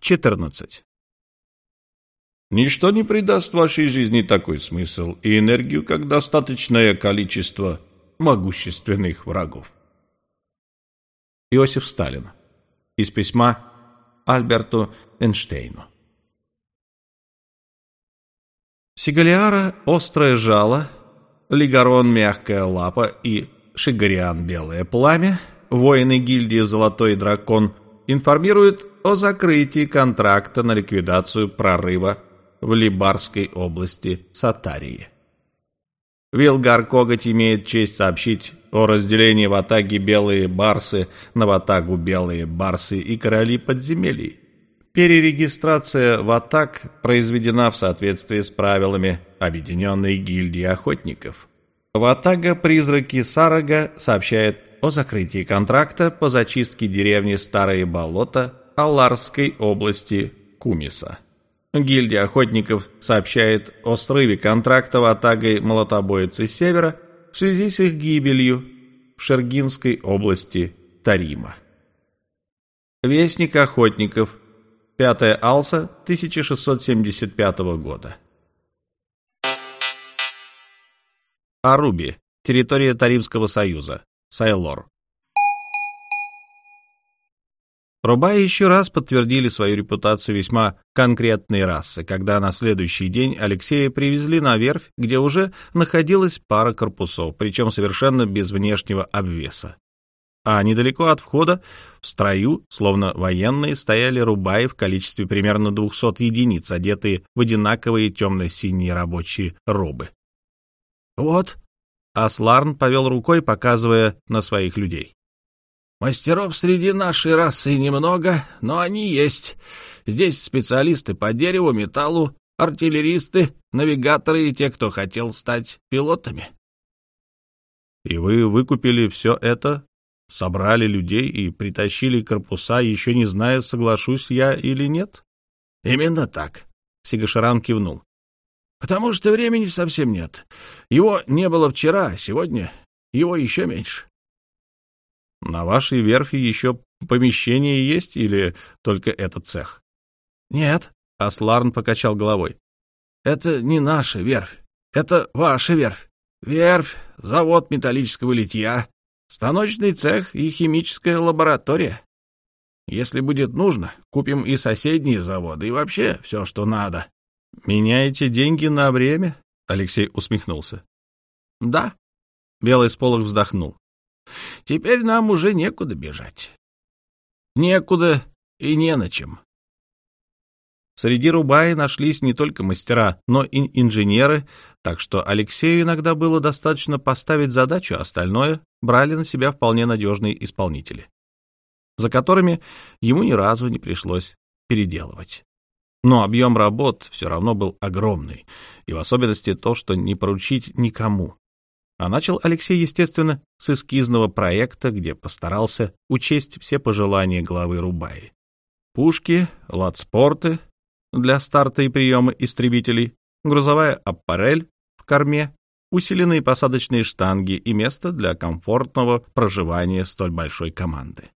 14. Ничто не придаст вашей жизни такой смысл и энергию, как достаточное количество могущественных врагов. Иосиф Сталин. Из письма Альберту Эйнштейну. Сигалиара – острое жало, Лигарон – мягкая лапа и Шигариан – белое пламя, воины гильдии «Золотой дракон» информируют о закрытии контракта на ликвидацию прорыва в Либарской области Сатарии. Вилгар Коготь имеет честь сообщить о разделении в Атаге белые барсы на Ватагу белые барсы и короли подземелий. Перерегистрация в Атак произведена в соответствии с правилами Объединенной гильдии охотников. Ватага «Призраки Сарага» сообщает о закрытии контракта по зачистке деревни Старые Болота Аларской области Кумиса. Гильдия охотников сообщает о срыве контракта Ватагой молотобоицы Севера в связи с их гибелью в Шергинской области Тарима. Вестник охотников. 5 Алса 1675 года. Аруби. Территория Таримского союза. Сайлор. Рубаи еще раз подтвердили свою репутацию весьма конкретной расы, когда на следующий день Алексея привезли на верфь, где уже находилась пара корпусов, причем совершенно без внешнего обвеса. А недалеко от входа, в строю, словно военные, стояли рубаи в количестве примерно 200 единиц, одетые в одинаковые темно-синие рабочие робы. «Вот», — Асларн повел рукой, показывая на своих людей. Мастеров среди нашей расы немного, но они есть. Здесь специалисты по дереву, металлу, артиллеристы, навигаторы и те, кто хотел стать пилотами. И вы выкупили все это, собрали людей и притащили корпуса, еще не зная, соглашусь я или нет? Именно так, Сигашаран кивнул. Потому что времени совсем нет. Его не было вчера, а сегодня его еще меньше. На вашей верфи еще помещение есть или только этот цех? Нет, Асларн покачал головой. Это не наша верфь. Это ваша верфь. Верфь, завод металлического литья, станочный цех и химическая лаборатория. Если будет нужно, купим и соседние заводы, и вообще все, что надо. Меняете деньги на время? Алексей усмехнулся. Да. Белый сполох вздохнул. Теперь нам уже некуда бежать. Некуда и не на чем. Среди рубаи нашлись не только мастера, но и инженеры, так что Алексею иногда было достаточно поставить задачу, а остальное брали на себя вполне надежные исполнители, за которыми ему ни разу не пришлось переделывать. Но объем работ все равно был огромный, и в особенности то, что не поручить никому. А начал Алексей, естественно, с эскизного проекта, где постарался учесть все пожелания главы Рубаи. Пушки, ладспорты для старта и приема истребителей, грузовая аппарель в корме, усиленные посадочные штанги и место для комфортного проживания столь большой команды.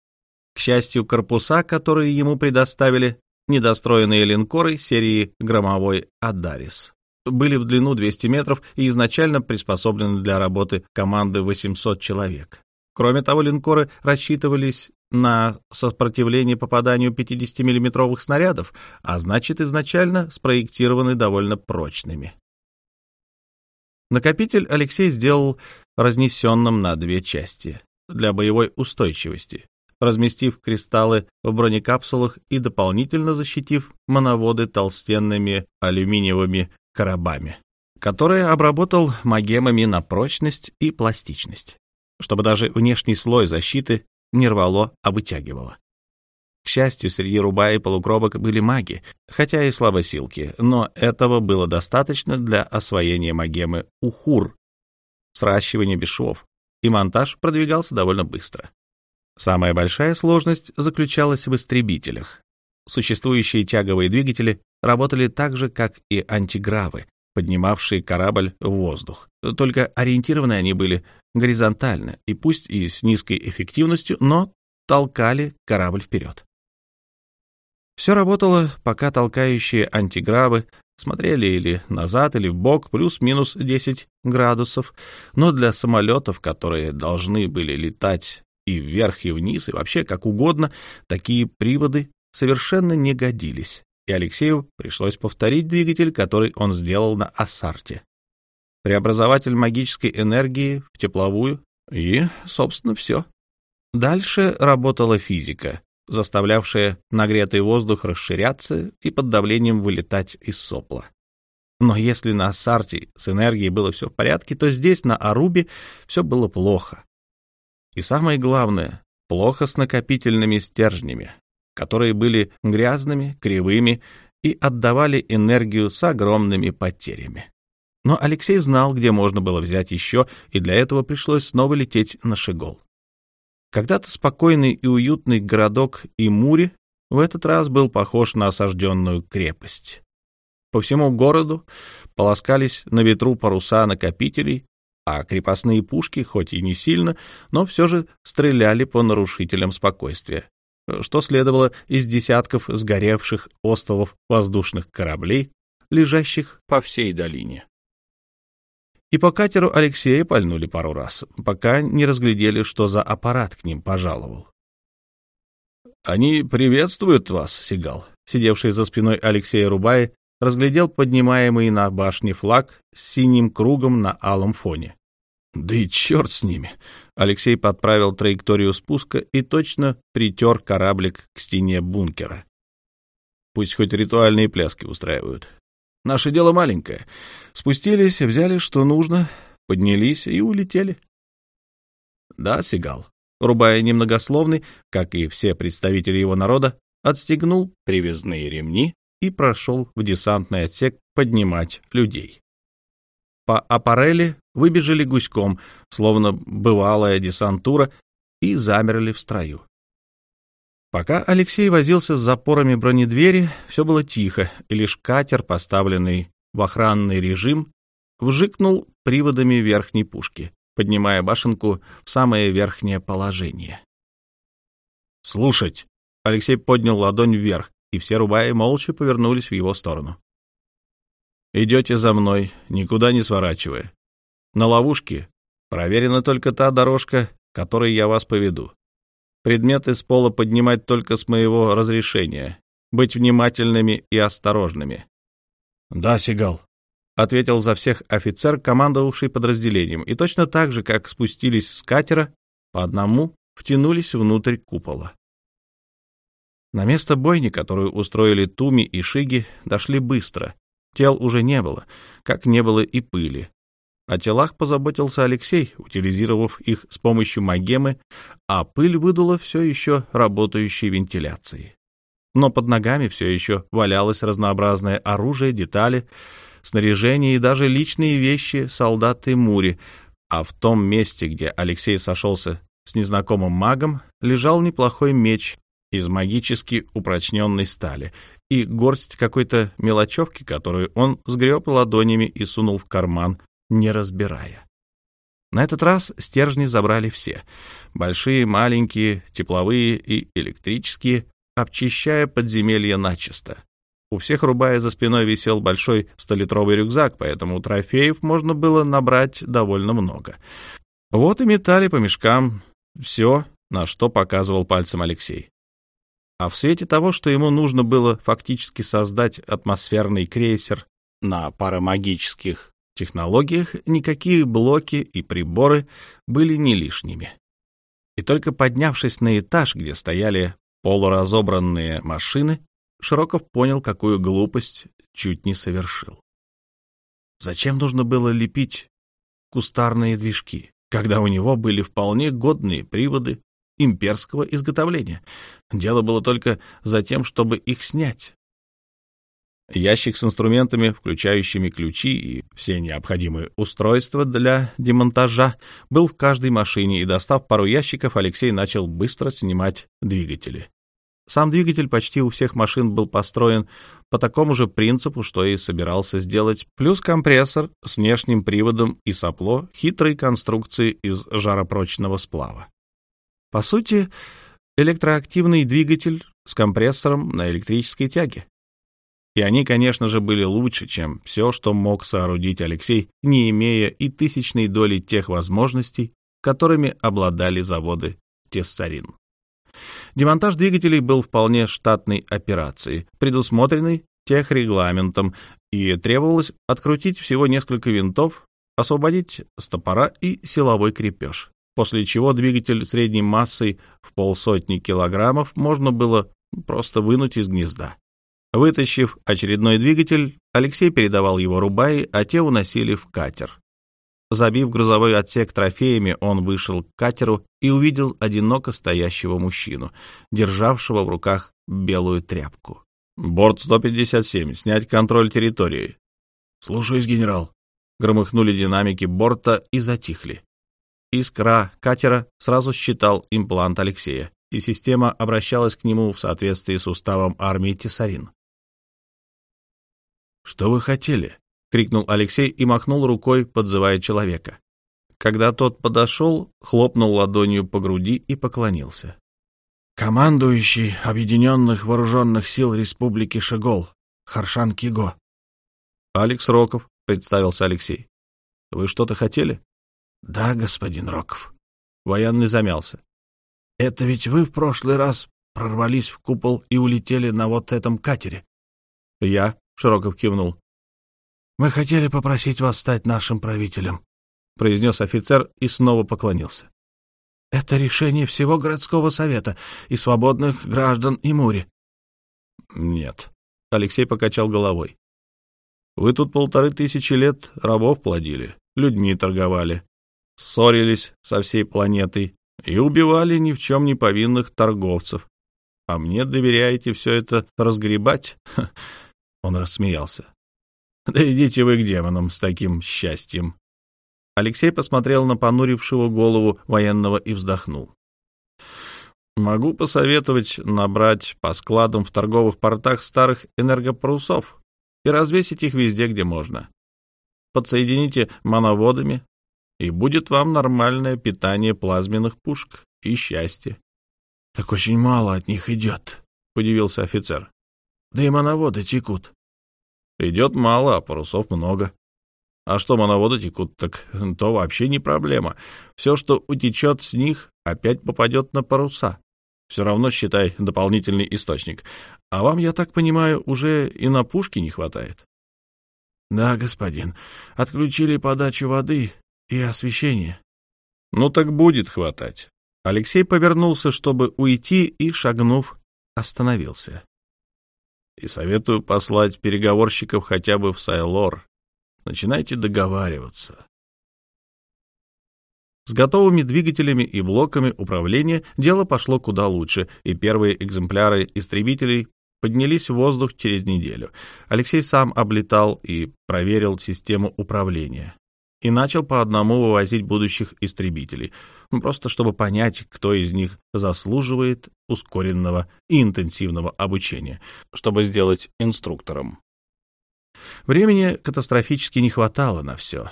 К счастью, корпуса, которые ему предоставили, недостроенные линкоры серии «Громовой Адарис», были в длину 200 метров и изначально приспособлены для работы команды 800 человек. Кроме того, линкоры рассчитывались на сопротивление попаданию 50-миллиметровых снарядов, а значит, изначально спроектированы довольно прочными. Накопитель Алексей сделал разнесенным на две части для боевой устойчивости, разместив кристаллы в бронекапсулах и дополнительно защитив моноводы толстенными алюминиевыми коробами, которые обработал магемами на прочность и пластичность, чтобы даже внешний слой защиты не рвало, а вытягивало. К счастью, среди руба и полукровок были маги, хотя и слабосилки, но этого было достаточно для освоения магемы Ухур, сращивания без швов, и монтаж продвигался довольно быстро. Самая большая сложность заключалась в истребителях. Существующие тяговые двигатели работали так же, как и антигравы, поднимавшие корабль в воздух. Только ориентированы они были горизонтально, и пусть и с низкой эффективностью, но толкали корабль вперед. Все работало, пока толкающие антигравы смотрели или назад, или в бок, плюс-минус 10 градусов, но для самолетов, которые должны были летать и вверх, и вниз, и вообще как угодно, такие приводы совершенно не годились, и Алексею пришлось повторить двигатель, который он сделал на Ассарте. Преобразователь магической энергии в тепловую, и, собственно, все. Дальше работала физика, заставлявшая нагретый воздух расширяться и под давлением вылетать из сопла. Но если на Ассарте с энергией было все в порядке, то здесь, на Арубе, все было плохо. И самое главное, плохо с накопительными стержнями, которые были грязными, кривыми и отдавали энергию с огромными потерями. Но Алексей знал, где можно было взять еще, и для этого пришлось снова лететь на Шигол. Когда-то спокойный и уютный городок Имури в этот раз был похож на осажденную крепость. По всему городу полоскались на ветру паруса накопителей, а крепостные пушки, хоть и не сильно, но все же стреляли по нарушителям спокойствия, что следовало из десятков сгоревших островов воздушных кораблей, лежащих по всей долине. И по катеру Алексея пальнули пару раз, пока не разглядели, что за аппарат к ним пожаловал. «Они приветствуют вас, Сигал», сидевший за спиной Алексея Рубаи, разглядел поднимаемый на башне флаг с синим кругом на алом фоне. «Да и черт с ними!» Алексей подправил траекторию спуска и точно притер кораблик к стене бункера. «Пусть хоть ритуальные пляски устраивают. Наше дело маленькое. Спустились, взяли, что нужно, поднялись и улетели. Да, Сигал, рубая немногословный, как и все представители его народа, отстегнул привязные ремни и прошел в десантный отсек поднимать людей. По аппарели выбежали гуськом, словно бывалая десантура, и замерли в строю. Пока Алексей возился с запорами бронедвери, все было тихо, и лишь катер, поставленный в охранный режим, вжикнул приводами верхней пушки, поднимая башенку в самое верхнее положение. «Слушать!» — Алексей поднял ладонь вверх, и все рубаи молча повернулись в его сторону. «Идете за мной, никуда не сворачивая. На ловушке проверена только та дорожка, которой я вас поведу. Предметы с пола поднимать только с моего разрешения. Быть внимательными и осторожными. — Да, Сигал, — ответил за всех офицер, командовавший подразделением, и точно так же, как спустились с катера, по одному втянулись внутрь купола. На место бойни, которую устроили Туми и Шиги, дошли быстро. Тел уже не было, как не было и пыли. О телах позаботился Алексей, утилизировав их с помощью магемы, а пыль выдула все еще работающей вентиляцией. Но под ногами все еще валялось разнообразное оружие, детали, снаряжение и даже личные вещи солдат Мури, а в том месте, где Алексей сошелся с незнакомым магом, лежал неплохой меч из магически упрочненной стали и горсть какой-то мелочевки, которую он сгреб ладонями и сунул в карман, не разбирая. На этот раз стержни забрали все. Большие, маленькие, тепловые и электрические, обчищая подземелье начисто. У всех, рубая за спиной, висел большой столитровый рюкзак, поэтому трофеев можно было набрать довольно много. Вот и метали по мешкам все, на что показывал пальцем Алексей. А в свете того, что ему нужно было фактически создать атмосферный крейсер на парамагических технологиях никакие блоки и приборы были не лишними. И только поднявшись на этаж, где стояли полуразобранные машины, Широков понял, какую глупость чуть не совершил. Зачем нужно было лепить кустарные движки, когда у него были вполне годные приводы имперского изготовления? Дело было только за тем, чтобы их снять, Ящик с инструментами, включающими ключи и все необходимые устройства для демонтажа, был в каждой машине, и, достав пару ящиков, Алексей начал быстро снимать двигатели. Сам двигатель почти у всех машин был построен по такому же принципу, что и собирался сделать, плюс компрессор с внешним приводом и сопло хитрой конструкции из жаропрочного сплава. По сути, электроактивный двигатель с компрессором на электрической тяге. И они, конечно же, были лучше, чем все, что мог соорудить Алексей, не имея и тысячной доли тех возможностей, которыми обладали заводы Тессарин. Демонтаж двигателей был вполне штатной операцией, предусмотренной техрегламентом, и требовалось открутить всего несколько винтов, освободить стопора и силовой крепеж, после чего двигатель средней массой в полсотни килограммов можно было просто вынуть из гнезда. Вытащив очередной двигатель, Алексей передавал его Рубаи, а те уносили в катер. Забив грузовой отсек трофеями, он вышел к катеру и увидел одиноко стоящего мужчину, державшего в руках белую тряпку. «Борт 157. Снять контроль территории». «Слушаюсь, генерал». Громыхнули динамики борта и затихли. Искра катера сразу считал имплант Алексея, и система обращалась к нему в соответствии с уставом армии Тесарин. «Что вы хотели?» — крикнул Алексей и махнул рукой, подзывая человека. Когда тот подошел, хлопнул ладонью по груди и поклонился. «Командующий Объединенных Вооруженных Сил Республики Шегол, Харшан Киго». «Алекс Роков», — представился Алексей. «Вы что-то хотели?» «Да, господин Роков». Военный замялся. «Это ведь вы в прошлый раз прорвались в купол и улетели на вот этом катере?» «Я», — Широков кивнул. «Мы хотели попросить вас стать нашим правителем», — произнес офицер и снова поклонился. «Это решение всего городского совета и свободных граждан Имури». «Нет», — Алексей покачал головой. «Вы тут полторы тысячи лет рабов плодили, людьми торговали, ссорились со всей планетой и убивали ни в чем не повинных торговцев. А мне доверяете все это разгребать?» Он рассмеялся. Да идите вы к демонам с таким счастьем. Алексей посмотрел на понурившего голову военного и вздохнул. Могу посоветовать набрать по складам в торговых портах старых энергопарусов и развесить их везде, где можно. Подсоедините мановодами, и будет вам нормальное питание плазменных пушек и счастье. — Так очень мало от них идет, — удивился офицер. — Да и мановоды текут. Идет мало, а парусов много. А что мановоды текут, так то вообще не проблема. Все, что утечет с них, опять попадет на паруса. Все равно, считай, дополнительный источник. А вам, я так понимаю, уже и на пушки не хватает? — Да, господин. Отключили подачу воды и освещение. — Ну так будет хватать. Алексей повернулся, чтобы уйти, и, шагнув, остановился и советую послать переговорщиков хотя бы в Сайлор. Начинайте договариваться. С готовыми двигателями и блоками управления дело пошло куда лучше, и первые экземпляры истребителей поднялись в воздух через неделю. Алексей сам облетал и проверил систему управления и начал по одному вывозить будущих истребителей, ну, просто чтобы понять, кто из них заслуживает ускоренного и интенсивного обучения, чтобы сделать инструктором. Времени катастрофически не хватало на все.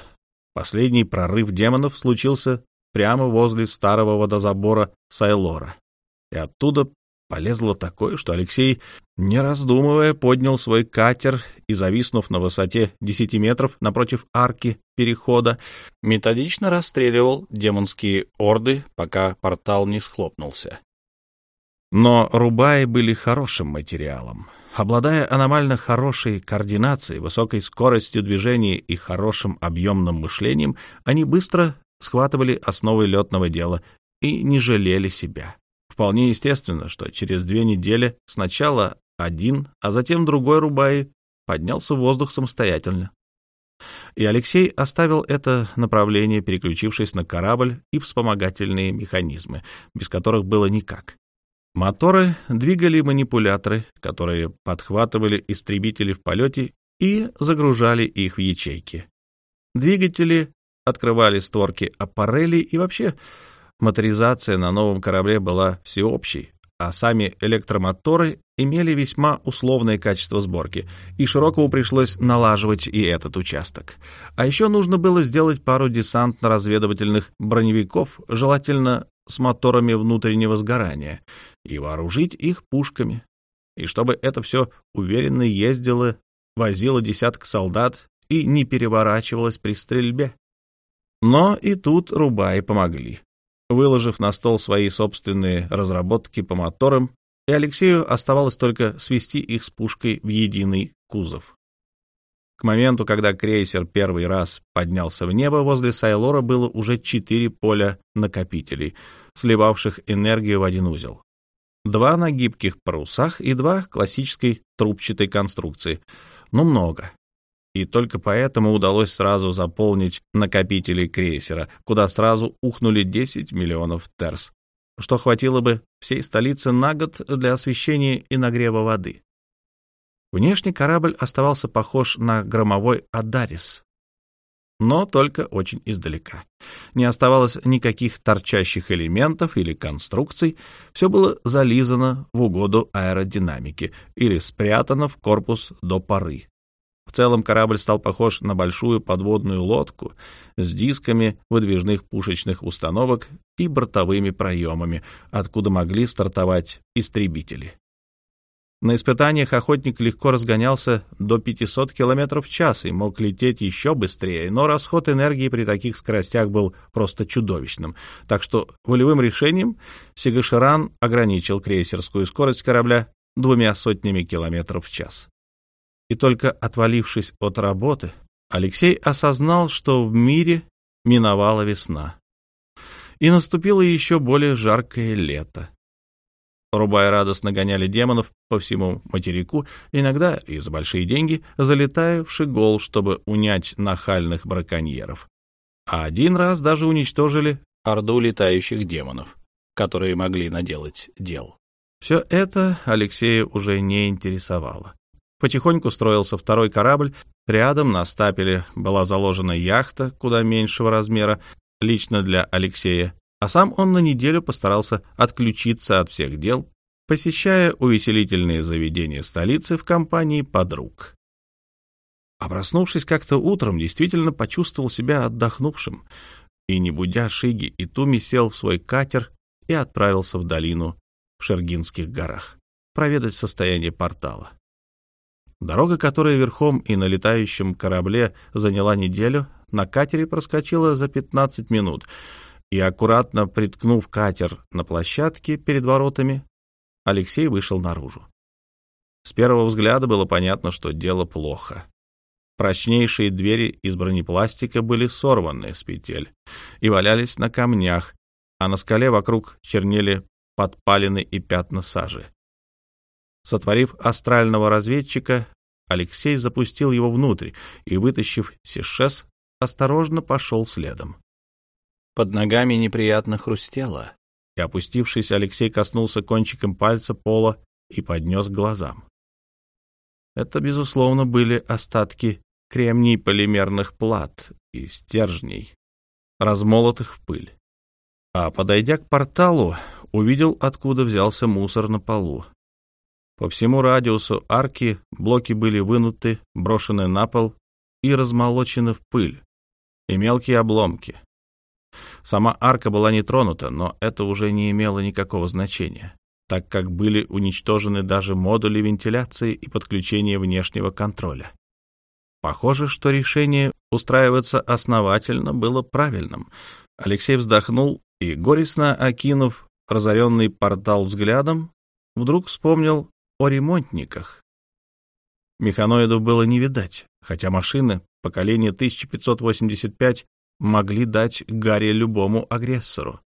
Последний прорыв демонов случился прямо возле старого водозабора Сайлора, и оттуда Полезло такое, что Алексей, не раздумывая, поднял свой катер и, зависнув на высоте 10 метров напротив арки перехода, методично расстреливал демонские орды, пока портал не схлопнулся. Но рубаи были хорошим материалом. Обладая аномально хорошей координацией, высокой скоростью движения и хорошим объемным мышлением, они быстро схватывали основы летного дела и не жалели себя. Вполне естественно, что через две недели сначала один, а затем другой Рубай поднялся в воздух самостоятельно. И Алексей оставил это направление, переключившись на корабль и вспомогательные механизмы, без которых было никак. Моторы двигали манипуляторы, которые подхватывали истребители в полете и загружали их в ячейки. Двигатели открывали створки аппарелей и вообще Моторизация на новом корабле была всеобщей, а сами электромоторы имели весьма условное качество сборки, и Широкову пришлось налаживать и этот участок. А еще нужно было сделать пару десантно-разведывательных броневиков, желательно с моторами внутреннего сгорания. и вооружить их пушками. И чтобы это все уверенно ездило, возило десяток солдат и не переворачивалось при стрельбе. Но и тут Рубаи помогли, выложив на стол свои собственные разработки по моторам, и Алексею оставалось только свести их с пушкой в единый кузов. К моменту, когда крейсер первый раз поднялся в небо, возле Сайлора было уже четыре поля накопителей, сливавших энергию в один узел. Два на гибких парусах и два классической трубчатой конструкции. Ну, много. И только поэтому удалось сразу заполнить накопители крейсера, куда сразу ухнули 10 миллионов терс, что хватило бы всей столице на год для освещения и нагрева воды. Внешне корабль оставался похож на громовой Адарис, но только очень издалека. Не оставалось никаких торчащих элементов или конструкций, все было зализано в угоду аэродинамики или спрятано в корпус до поры. В целом корабль стал похож на большую подводную лодку с дисками выдвижных пушечных установок и бортовыми проемами, откуда могли стартовать истребители. На испытаниях охотник легко разгонялся до 500 км в час и мог лететь еще быстрее, но расход энергии при таких скоростях был просто чудовищным. Так что волевым решением Сигаширан ограничил крейсерскую скорость корабля двумя сотнями километров в час. И только отвалившись от работы, Алексей осознал, что в мире миновала весна. И наступило еще более жаркое лето. Рубая радостно гоняли демонов по всему материку, иногда и за большие деньги, залетая в Шигол, чтобы унять нахальных браконьеров. А один раз даже уничтожили орду летающих демонов, которые могли наделать дел. Все это Алексея уже не интересовало. Потихоньку строился второй корабль, рядом на стапеле была заложена яхта куда меньшего размера, лично для Алексея, а сам он на неделю постарался отключиться от всех дел, посещая увеселительные заведения столицы в компании подруг. А как-то утром, действительно почувствовал себя отдохнувшим, и, не будя Шиги и Туми, сел в свой катер и отправился в долину в Шергинских горах, проведать состояние портала. Дорога, которая верхом и на летающем корабле заняла неделю, на катере проскочила за 15 минут — и, аккуратно приткнув катер на площадке перед воротами, Алексей вышел наружу. С первого взгляда было понятно, что дело плохо. Прочнейшие двери из бронепластика были сорваны с петель и валялись на камнях, а на скале вокруг чернели подпалины и пятна сажи. Сотворив астрального разведчика, Алексей запустил его внутрь и, вытащив сишес, осторожно пошел следом. Под ногами неприятно хрустело, и, опустившись, Алексей коснулся кончиком пальца пола и поднес к глазам. Это, безусловно, были остатки кремний полимерных плат и стержней, размолотых в пыль. А, подойдя к порталу, увидел, откуда взялся мусор на полу. По всему радиусу арки блоки были вынуты, брошены на пол и размолочены в пыль, и мелкие обломки. Сама арка была не тронута, но это уже не имело никакого значения, так как были уничтожены даже модули вентиляции и подключения внешнего контроля. Похоже, что решение устраиваться основательно было правильным. Алексей вздохнул и, горестно окинув разоренный портал взглядом, вдруг вспомнил о ремонтниках. Механоидов было не видать, хотя машины поколения 1585 могли дать Гарри любому агрессору.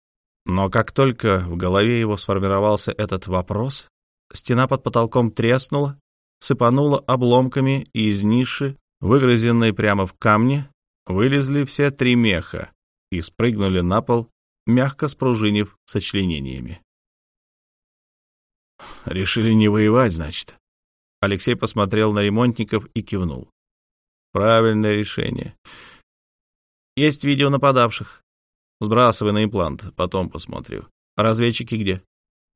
Но как только в голове его сформировался этот вопрос, стена под потолком треснула, сыпанула обломками, и из ниши, выгрызенной прямо в камне, вылезли все три меха и спрыгнули на пол, мягко спружинив сочленениями. «Решили не воевать, значит?» Алексей посмотрел на ремонтников и кивнул. «Правильное решение. Есть видео нападавших. Сбрасывай на имплант, потом посмотрю. Разведчики где?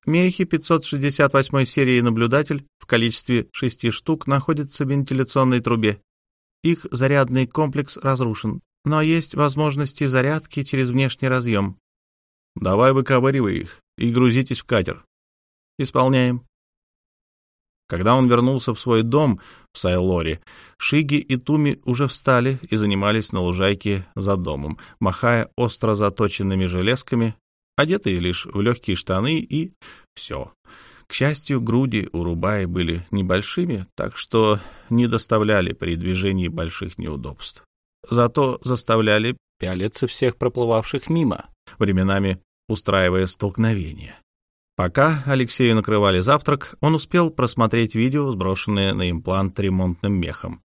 Мехи 568 серии наблюдатель в количестве шести штук находится в вентиляционной трубе. Их зарядный комплекс разрушен, но есть возможности зарядки через внешний разъем. Давай выковыривай их и грузитесь в катер. Исполняем. Когда он вернулся в свой дом в Сайлоре, Шиги и Туми уже встали и занимались на лужайке за домом, махая остро заточенными железками, одетые лишь в легкие штаны и все. К счастью, груди у Рубаи были небольшими, так что не доставляли при движении больших неудобств. Зато заставляли пялиться всех проплывавших мимо, временами устраивая столкновения. Пока Алексею накрывали завтрак, он успел просмотреть видео, сброшенное на имплант ремонтным мехом,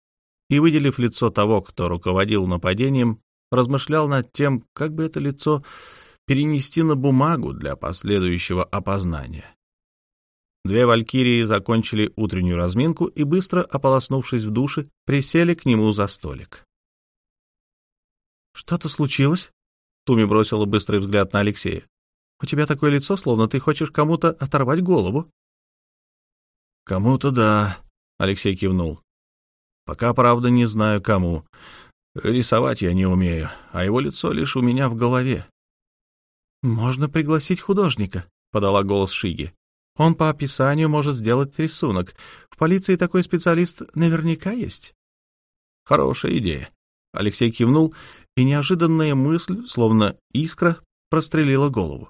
и, выделив лицо того, кто руководил нападением, размышлял над тем, как бы это лицо перенести на бумагу для последующего опознания. Две валькирии закончили утреннюю разминку и, быстро ополоснувшись в душе, присели к нему за столик. «Что-то случилось?» Туми бросила быстрый взгляд на Алексея. «У тебя такое лицо, словно ты хочешь кому-то оторвать голову». «Кому-то да», — Алексей кивнул. «Пока, правда, не знаю, кому. Рисовать я не умею, а его лицо лишь у меня в голове». «Можно пригласить художника», — подала голос Шиги. «Он по описанию может сделать рисунок. В полиции такой специалист наверняка есть». «Хорошая идея». Алексей кивнул и неожиданная мысль, словно искра, прострелила голову.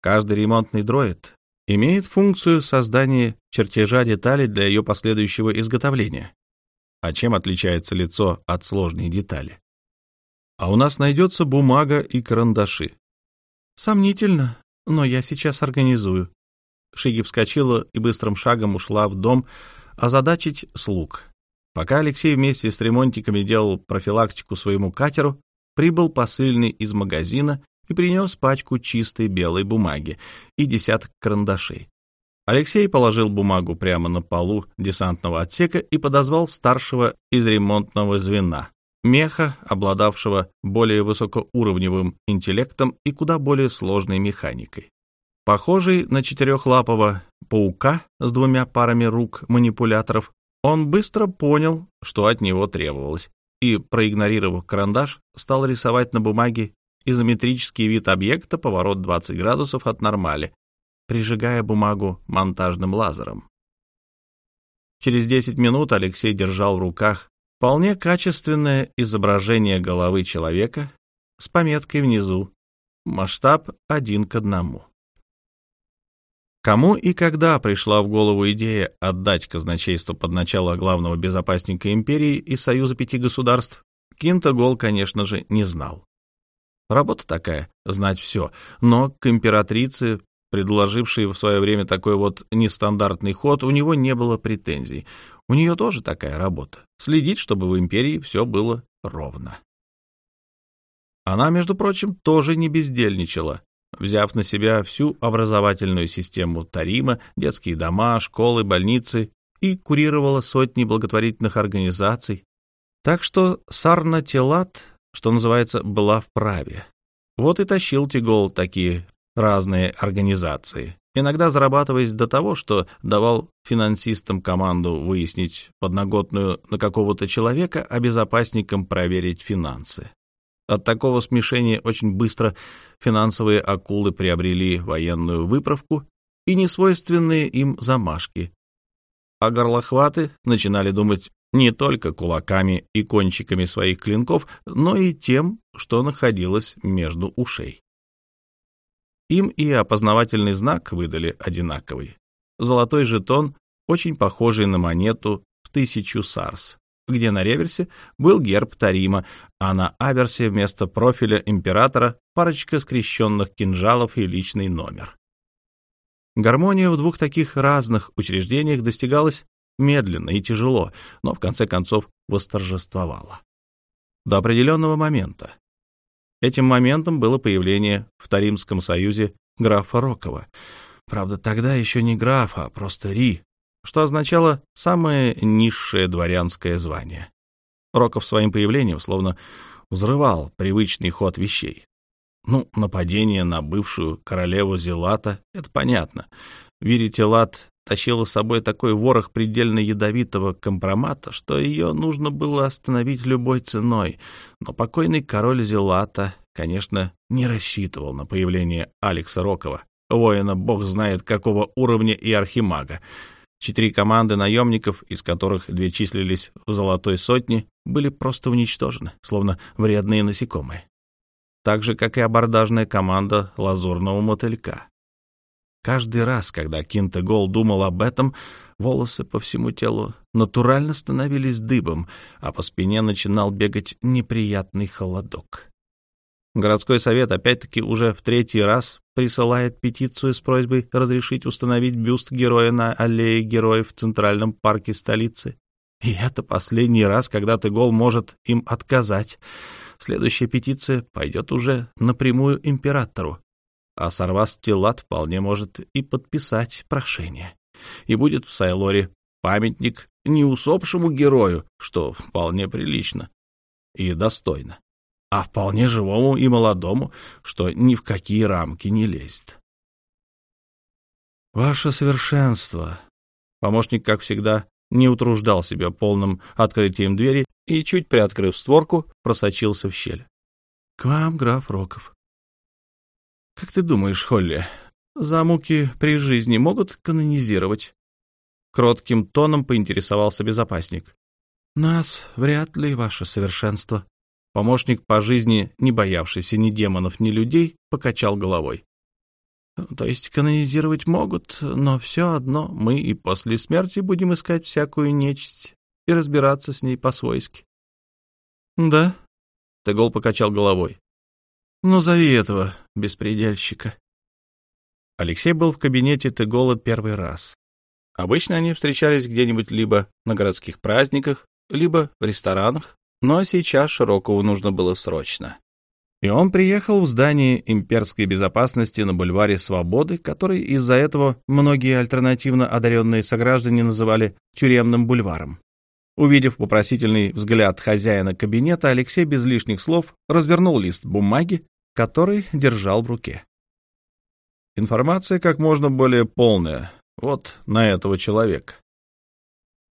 Каждый ремонтный дроид имеет функцию создания чертежа деталей для ее последующего изготовления. А чем отличается лицо от сложной детали? А у нас найдется бумага и карандаши. Сомнительно, но я сейчас организую. Шиги вскочила и быстрым шагом ушла в дом озадачить слуг. Пока Алексей вместе с ремонтиками делал профилактику своему катеру, прибыл посыльный из магазина и принес пачку чистой белой бумаги и десяток карандашей. Алексей положил бумагу прямо на полу десантного отсека и подозвал старшего из ремонтного звена, меха, обладавшего более высокоуровневым интеллектом и куда более сложной механикой. Похожий на четырехлапого паука с двумя парами рук манипуляторов, он быстро понял, что от него требовалось, и, проигнорировав карандаш, стал рисовать на бумаге изометрический вид объекта, поворот 20 градусов от нормали, прижигая бумагу монтажным лазером. Через 10 минут Алексей держал в руках вполне качественное изображение головы человека с пометкой внизу «Масштаб один к одному». Кому и когда пришла в голову идея отдать казначейство под начало главного безопасника империи и Союза пяти государств, Кинтагол, конечно же, не знал. Работа такая — знать все, но к императрице, предложившей в свое время такой вот нестандартный ход, у него не было претензий. У нее тоже такая работа — следить, чтобы в империи все было ровно. Она, между прочим, тоже не бездельничала взяв на себя всю образовательную систему Тарима, детские дома, школы, больницы и курировала сотни благотворительных организаций. Так что Сарна Телат, что называется, была вправе. Вот и тащил Тигол такие разные организации, иногда зарабатываясь до того, что давал финансистам команду выяснить подноготную на какого-то человека, а безопасникам проверить финансы. От такого смешения очень быстро финансовые акулы приобрели военную выправку и несвойственные им замашки. А горлохваты начинали думать не только кулаками и кончиками своих клинков, но и тем, что находилось между ушей. Им и опознавательный знак выдали одинаковый. Золотой жетон, очень похожий на монету в тысячу сарс где на реверсе был герб Тарима, а на аверсе вместо профиля императора парочка скрещенных кинжалов и личный номер. Гармония в двух таких разных учреждениях достигалась медленно и тяжело, но в конце концов восторжествовала. До определенного момента. Этим моментом было появление в Таримском союзе графа Рокова. Правда, тогда еще не графа, а просто Ри, что означало самое низшее дворянское звание. Роков своим появлением словно взрывал привычный ход вещей. Ну, нападение на бывшую королеву Зелата — это понятно. Видите, Лат тащила с собой такой ворох предельно ядовитого компромата, что ее нужно было остановить любой ценой. Но покойный король Зелата, конечно, не рассчитывал на появление Алекса Рокова, воина бог знает какого уровня и архимага. Четыре команды наемников, из которых две числились в золотой сотне, были просто уничтожены, словно вредные насекомые. Так же, как и абордажная команда лазурного мотылька. Каждый раз, когда Кинтегол думал об этом, волосы по всему телу натурально становились дыбом, а по спине начинал бегать неприятный холодок. Городской совет опять-таки уже в третий раз присылает петицию с просьбой разрешить установить бюст героя на аллее героев в Центральном парке столицы. И это последний раз, когда Тегол может им отказать. Следующая петиция пойдет уже напрямую императору, а Сарвас Тилат вполне может и подписать прошение. И будет в Сайлоре памятник не усопшему герою, что вполне прилично и достойно, а вполне живому и молодому, что ни в какие рамки не лезет. «Ваше совершенство!» Помощник, как всегда, не утруждал себя полным открытием двери и, чуть приоткрыв створку, просочился в щель. «К вам, граф Роков». «Как ты думаешь, Холли, замуки при жизни могут канонизировать?» Кротким тоном поинтересовался безопасник. «Нас вряд ли, ваше совершенство». Помощник по жизни, не боявшийся ни демонов, ни людей, покачал головой. То есть канонизировать могут, но все одно мы и после смерти будем искать всякую нечисть и разбираться с ней по-свойски. — Да? — Тегол покачал головой. — Ну, зови этого беспредельщика. Алексей был в кабинете Тегола первый раз. Обычно они встречались где-нибудь либо на городских праздниках, либо в ресторанах, но сейчас Широкову нужно было срочно. И он приехал в здание имперской безопасности на бульваре Свободы, который из-за этого многие альтернативно одаренные сограждане называли тюремным бульваром. Увидев вопросительный взгляд хозяина кабинета, Алексей без лишних слов развернул лист бумаги, который держал в руке. Информация как можно более полная. Вот на этого человека.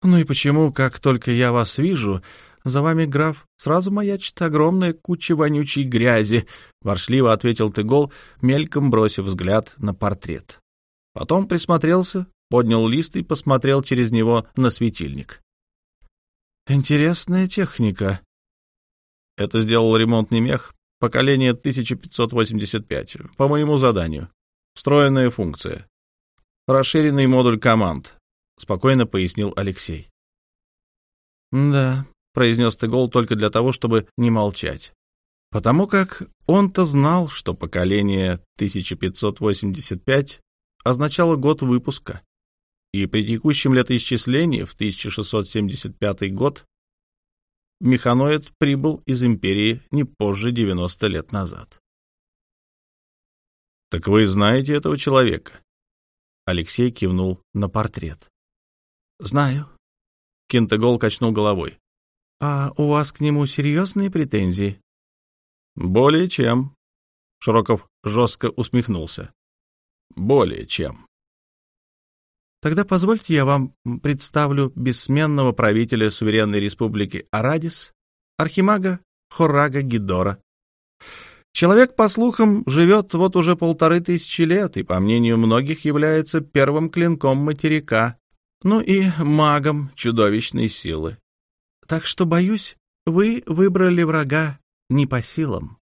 Ну и почему, как только я вас вижу, за вами, граф, сразу маячит огромная куча вонючей грязи», — воршливо ответил Тыгол, мельком бросив взгляд на портрет. Потом присмотрелся, поднял лист и посмотрел через него на светильник. «Интересная техника». Это сделал ремонтный мех, поколение 1585, по моему заданию. Встроенная функция. Расширенный модуль команд, — спокойно пояснил Алексей. «Да, произнес Тегол только для того, чтобы не молчать. Потому как он-то знал, что поколение 1585 означало год выпуска, и при текущем летоисчислении в 1675 год механоид прибыл из империи не позже 90 лет назад. «Так вы знаете этого человека?» Алексей кивнул на портрет. «Знаю». Кентегол качнул головой. «А у вас к нему серьезные претензии?» «Более чем». Широков жестко усмехнулся. «Более чем». Тогда позвольте я вам представлю бессменного правителя суверенной республики Арадис, архимага Хоррага Гидора. Человек, по слухам, живет вот уже полторы тысячи лет и, по мнению многих, является первым клинком материка, ну и магом чудовищной силы. Так что, боюсь, вы выбрали врага не по силам.